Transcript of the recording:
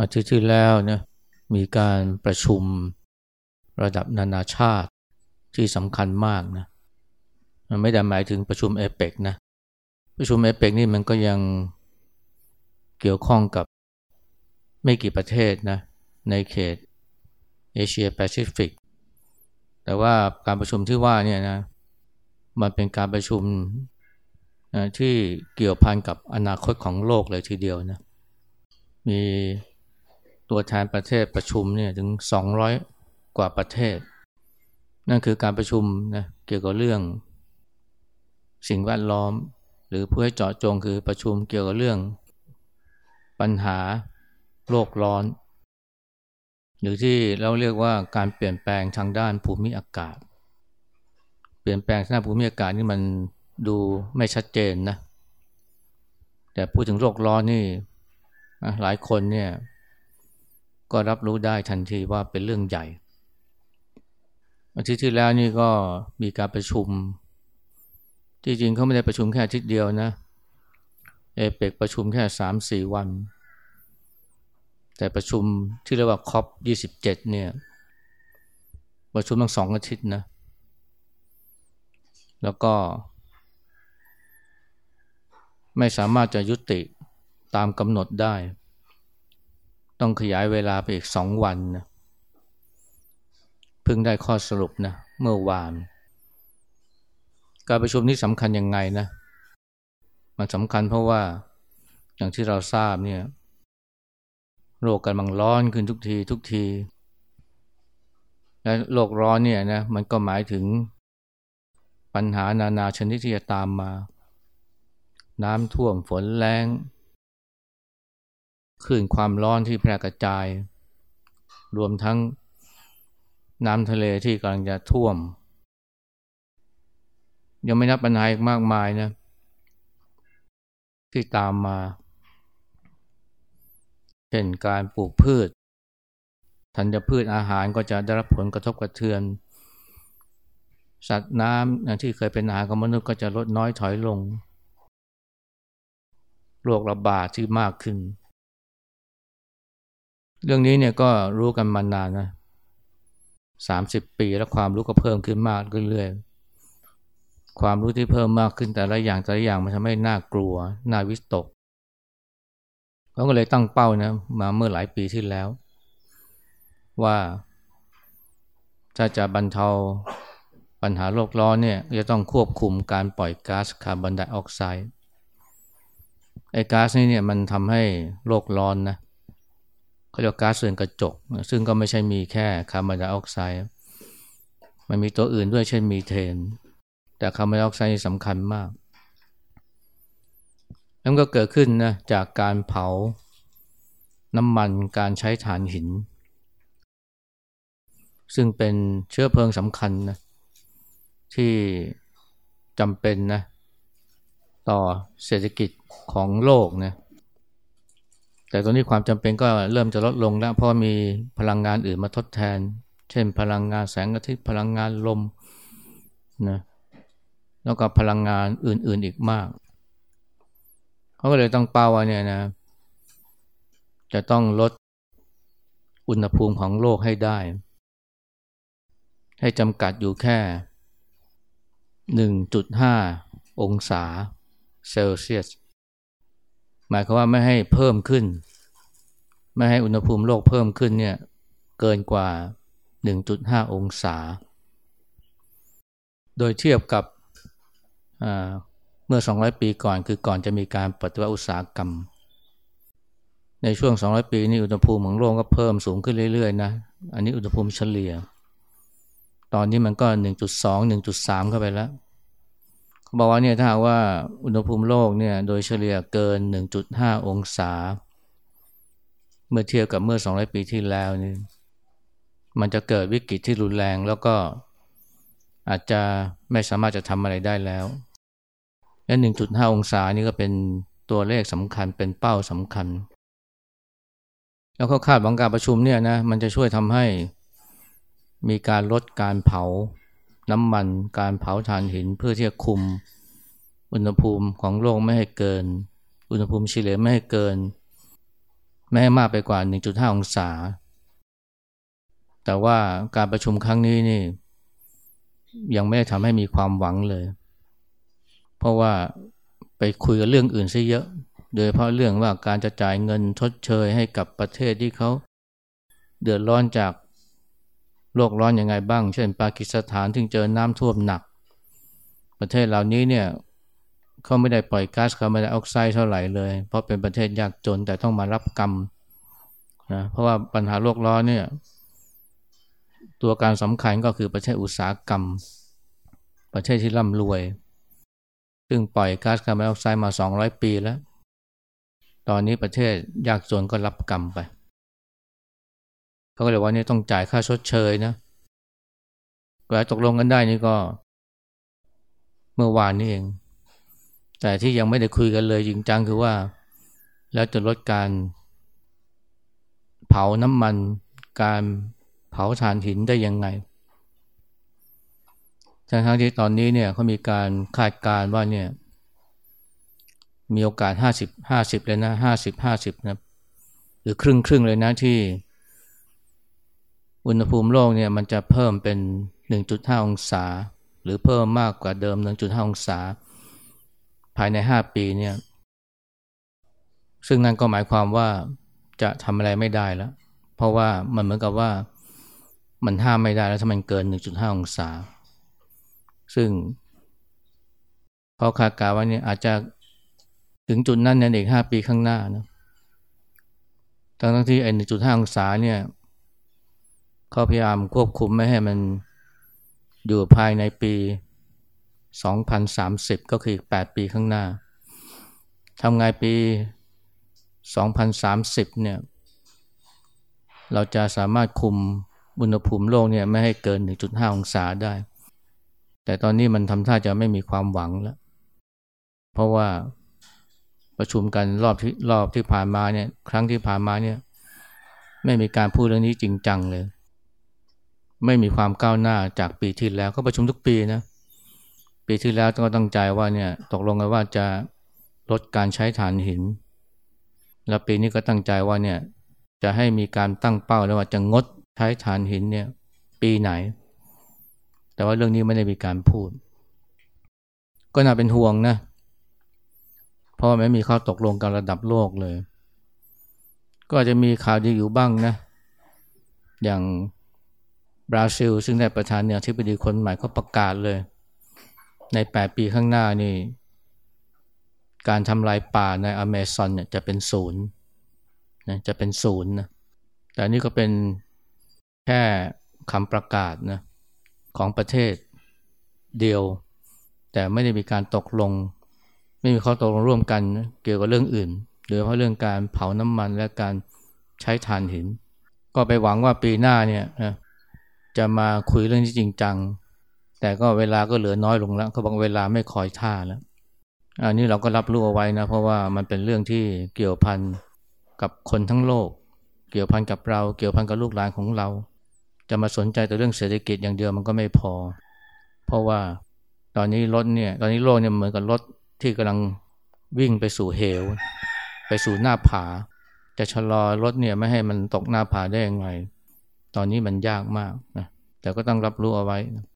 อาทิตย์ที่แล้วนะมีการประชุมระดับนานาชาติที่สำคัญมากนะมันไม่ได้หมายถึงประชุมเอเปกนะประชุมเอเปกนี่มันก็ยังเกี่ยวข้องกับไม่กี่ประเทศนะในเขตเอเชียแปซิฟิกแต่ว่าการประชุมที่ว่าเนี่ยนะมันเป็นการประชุมนะที่เกี่ยวพันกับอนาคตของโลกเลยทีเดียวนะมี ตัวแทนประเทศประชุมเนี่ยถึง 200 กว่าประเทศ นั่นคือการประชุมนะเกี่ยวกับเรื่อง สิ่งแวดล้อม หรือเพื่อให้เจาะจงคือประชุมเกี่ยวกับเรื่อง ปัญหาโลกร้อน หรือที่เราเรียกว่าการเปลี่ยนแปลงทางด้านภูมิอากาศ เปลี่ยนแปลงทางด้านภูมิอากาศนี่มันดูไม่ชัดเจนนะแต่พูดถึงโลกร้อนนี่หลายคนเนี่ย ก็รับรู้ได้ทันทีว่าเป็นเรื่องใหญ่ อาทิตย์ที่แล้วนี่ก็มีการประชุมจริงๆเขาไม่ได้ประชุมแค่อาทิตย์เดียวนะเอเปกประชุมแค่สามสี่วัน แต่ประชุมที่เรียกว่าคอปยี่สิบเจ็ดเนี่ยประชุมทั้งสองอาทิตย์นะ แล้วก็ ไม่สามารถจะยุติตามกำหนดได้ ต้องขยายเวลาไปอีกสองวันนะเพิ่งได้ข้อสรุปนะเมื่อวาน การประชุมนี้สำคัญยังไงนะ มันสำคัญเพราะว่าอย่างที่เราทราบเนี่ยโลกกำลังร้อนขึ้นทุกทีทุกที และโลกร้อนเนี่ยนะมันก็หมายถึงปัญหานานาชนิดที่จะตามมา น้ำท่วมฝนแรง คลื่นความร้อนที่แพร่กระจาย รวมทั้งน้ำทะเลที่กำลังจะท่วม ยังไม่นับปัญหาอีกมากมายนะ ที่ตามมา เช่นการปลูกพืช ธัญพืชอาหารก็จะได้รับผลกระทบกระเทือน สัตว์น้ำที่เคยเป็นอาหารของมนุษย์ก็จะลดน้อยถอยลง โรคระบาดที่มากขึ้น เรื่องนี้เนี่ยก็รู้กันมานานนะสามสิบปีแล้วความรู้ก็เพิ่มขึ้นมากเรื่อยๆ ความรู้ที่เพิ่มมากขึ้นแต่ละอย่างแต่ละอย่างมันทำให้น่ากลัว น่าวิตกเขาก็เลยตั้งเป้านะมาเมื่อหลายปีที่แล้ว ว่าถ้าจะบรรเทาปัญหาโลกร้อนเนี่ยจะต้องควบคุมการปล่อยก๊าซคาร์บอนไดออกไซด์ไอ้ก๊าซนี่เนี่ยมันทำให้โลกร้อนนะเขาเรียกก๊าซเรือนกระจก ซึ่งก็ไม่ใช่มีแค่คาร์บอนไดออกไซด์มันมีตัวอื่นด้วยเช่นมีเทน แต่คาร์บอนไดออกไซด์สำคัญมากนั่นก็เกิดขึ้นนะจากการเผาน้ำมันการใช้ถ่านหิน ซึ่งเป็นเชื้อเพลิงสำคัญนะที่จำเป็นนะต่อเศรษฐกิจของโลกนะ แต่ตอนนี้ความจำเป็นก็เริ่มจะลดลงแล้วเพราะมีพลังงานอื่นมาทดแทน เช่น พลังงานแสงอาทิตย์พลังงานลมนะแล้วก็พลังงานอื่นๆอีกมากเขาก็เลยต้องเป้าว่าเนี่ยนะจะต้องลดอุณหภูมิของโลกให้ได้ ให้จำกัดอยู่แค่ 1.5 องศาเซลเซียส หมายความว่าไม่ให้เพิ่มขึ้น ไม่ให้อุณหภูมิโลกเพิ่มขึ้นเนี่ยเกินกว่า 1.5 องศา โดยเทียบกับเมื่อ 200 ปีก่อนคือก่อนจะมีการปฏิวัติอุตสาหกรรม ในช่วง 200 ปีนี้อุณหภูมิของโลกก็เพิ่มสูงขึ้นเรื่อยๆนะอันนี้อุณหภูมิเฉลี่ย ตอนนี้มันก็ 1.2 1.3 เข้าไปแล้ว เขาบอกว่าเนี่ยถ้าว่าอุณหภูมิโลกเนี่ยโดยเฉลี่ยเกิน 1.5 องศา เมื่อเทียบกับเมื่อ 200 ปีที่แล้วนี่มันจะเกิดวิกฤตที่รุนแรงแล้วก็อาจจะไม่สามารถจะทำอะไรได้แล้ว และ 1.5 องศานี่ก็เป็นตัวเลขสำคัญเป็นเป้าสำคัญ แล้วเขาคาดหวังการประชุมเนี่ยนะมันจะช่วยทำให้มีการลดการเผา น้ำมันการเผาถ่านหินเพื่อที่จะคุม อุณหภูมิของโลกไม่ให้เกิน อุณหภูมิเฉลี่ยไม่ให้เกิน ไม่ให้มากไปกว่า 1.5 องศา แต่ว่าการประชุมครั้งนี้นี่ ยังไม่ได้ทำให้มีความหวังเลย เพราะว่าไปคุยกับเรื่องอื่นซะเยอะ โดยเพราะเรื่องว่าการจะจ่ายเงินชดเชยให้กับประเทศที่เขา เดือดร้อนจาก โลกร้อนอยังไงบ้าง เช่น ปากีสถานที่เจอน้ำท่วมหนัก ประเทศเหล่านี้เนี่ยเขาไม่ได้ปล่อยก๊าซคาร์บอนไดออกไซด์เท่าไหร่เลย เพราะเป็นประเทศยากจนแต่ต้องมารับกรรมนะเพราะว่าปัญหาโลกร้อนเนี่ยตัวการสำคัญก็คือประเทศอุตสาหกรรม ประเทศที่ร่ำรวย ซึ่งปล่อยก๊าซคาร์บอนไดออกไซด์มา 200 ปีแล้ว ตอนนี้ประเทศยากจนก็รับกรรมไป เขาก็เลยว่านี่ต้องจ่ายค่าชดเชยนะกว่าตกลงกันได้นี่ก็ เมื่อวานนี้เอง แต่ที่ยังไม่ได้คุยกันเลยจริงจังคือว่า แล้วจะลดการเผาน้ำมัน การเผาถ่านหินได้ยังไงทั้งทั้งที่ตอนนี้เนี่ยเขามีการคาดการณ์ว่าเนี่ยมีโอกาสห้าสิบห้าสิบเลยนะห้าสิบห้าสิบนะหรือครึ่งครึ่งเลยนะที่ อุณหภูมิโลกเนี่ยมันจะเพิ่มเป็น 1.5 องศา หรือเพิ่มมากกว่าเดิม 1.5 องศา ภายในห้าปีเนี่ยซึ่งนั่นก็หมายความว่าจะทำอะไรไม่ได้แล้ว เพราะว่ามันเหมือนกับว่ามันห้ามไม่ได้แล้วถ้ามันเกิน 1.5 องศา ซึ่งเขาคาดการณ์ว่าเนี่ยอาจจะถึงจุดนั้นในอีกห้าปีข้างหน้านะทั้งที่ไอ้1.5 องศาเนี่ย เขาพยายามควบคุมไม่ให้มันอยู่ภายในปี 2030 ก็คืออีก 8 ปีข้างหน้าทำไงปี 2030 เนี่ย เราจะสามารถคุมอุณหภูมิโลกเนี่ยไม่ให้เกิน 1.5 องศาได้ แต่ตอนนี้มันทำท่าจะไม่มีความหวังแล้ว เพราะว่าประชุมกันรอบที่รอบที่ผ่านมาเนี่ย ครั้งที่ผ่านมาเนี่ย ไม่มีการพูดเรื่องนี้จริงจังเลย ไม่มีความก้าวหน้าจากปีที่แล้วก็ประชุมทุกปีนะปีที่แล้วก็ตั้งใจว่าเนี่ยตกลงกันว่าจะลดการใช้ถ่านหิน แล้วปีนี้ก็ตั้งใจว่าเนี่ยจะให้มีการตั้งเป้าแล้วว่าจะงดใช้ถ่านหินเนี่ยปีไหน แต่ว่าเรื่องนี้ไม่ได้มีการพูด ก็น่าเป็นห่วงนะเพราะไม่มีข้อตกลงกันระดับโลกเลย ก็จะมีข่าวดีอยู่บ้างนะ อย่าง บราซิล ซึ่งได้ประธานเนี่ยที่ปดีคนใหม่เขาประกาศเลย ในแปดปีข้างหน้านี่ การทำลายป่าในอเมซอนเนี่ยจะเป็นศูนย์นะจะเป็นศูนย์นะแต่นี่ก็เป็นแค่คำประกาศนะของประเทศเดียว แต่ไม่ได้มีการตกลง ไม่มีข้อตกลงร่วมกันนะเกี่ยวกับเรื่องอื่นโดยเฉพาะเรื่องการเผาน้ำมันและการใช้ถ่านหิน ก็ไปหวังว่าปีหน้าเนี่ยนะ จะมาคุยเรื่องที่จริงจัง แต่ก็เวลาก็เหลือน้อยลงแล้วเขาบอกเวลาไม่คอยท่าแล้วอันนี้เราก็รับรู้เอาไว้นะ เพราะว่ามันเป็นเรื่องที่เกี่ยวพันกับคนทั้งโลก เกี่ยวพันกับเรา เกี่ยวพันกับลูกหลานของเรา จะมาสนใจแต่เรื่องเศรษฐกิจอย่างเดียวมันก็ไม่พอ เพราะว่าตอนนี้รถเนี่ยตอนนี้โลกเนี่ยเหมือนกับรถที่กำลังวิ่งไปสู่เหว ไปสู่หน้าผา จะชะลอรถเนี่ยไม่ให้มันตกหน้าผาได้ยังไง ตอนนี้มันยากมากนะแต่ก็ต้องรับรู้เอาไว้นะ